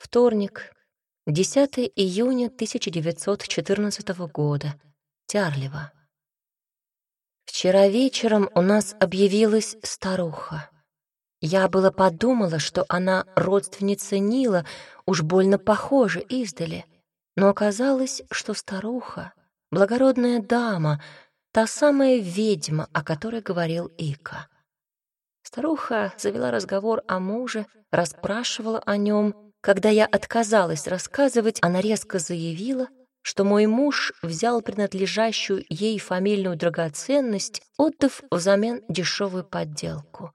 Вторник, 10 июня 1914 года. Тярлево. Вчера вечером у нас объявилась старуха. Я было подумала, что она родственница Нила, уж больно похожа издали. Но оказалось, что старуха — благородная дама, та самая ведьма, о которой говорил Ика. Старуха завела разговор о муже, расспрашивала о нем, когда я отказалась рассказывать, она резко заявила, что мой муж взял принадлежащую ей фамильную драгоценность, отдав взамен дешевую подделку.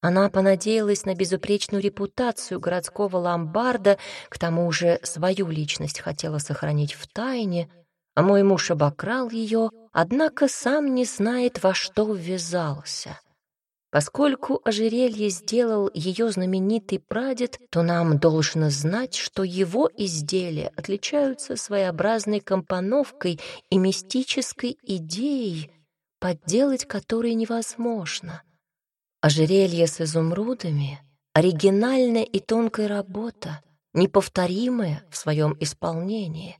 Она понадеялась на безупречную репутацию городского ломбарда, к тому же свою личность хотела сохранить в тайне, а мой муж обокрал ее, однако сам не знает, во что ввязался. Поскольку ожерелье сделал ее знаменитый прадед, то нам должно знать, что его изделия отличаются своеобразной компоновкой и мистической идеей, подделать которой невозможно. Ожерелье с изумрудами — оригинальная и тонкая работа, неповторимая в своем исполнении.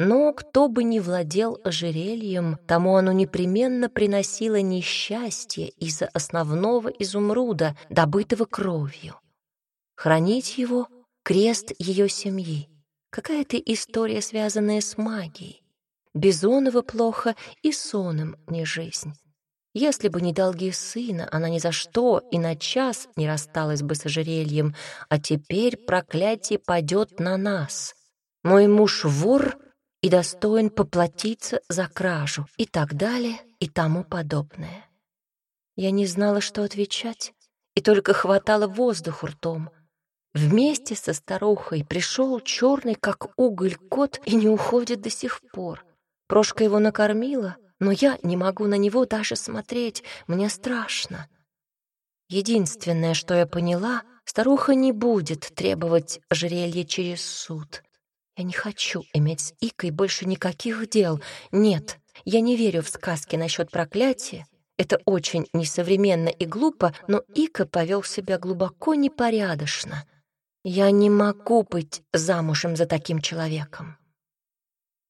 Но кто бы ни владел ожерельем, тому оно непременно приносило несчастье из-за основного изумруда, добытого кровью. Хранить его — крест ее семьи. Какая-то история, связанная с магией. Бизонова плохо и соном не жизнь. Если бы не долги сына, она ни за что и на час не рассталась бы с ожерельем, а теперь проклятие падет на нас. Мой муж вор — и достоин поплатиться за кражу и так далее и тому подобное. Я не знала, что отвечать, и только хватало воздух ртом. Вместе со старухой пришел черный, как уголь, кот и не уходит до сих пор. Прошка его накормила, но я не могу на него даже смотреть, мне страшно. Единственное, что я поняла, старуха не будет требовать ожерелье через суд. Я не хочу иметь с Икой больше никаких дел. Нет, я не верю в сказки насчет проклятия. Это очень несовременно и глупо, но Ика повел себя глубоко непорядочно. Я не могу быть замужем за таким человеком.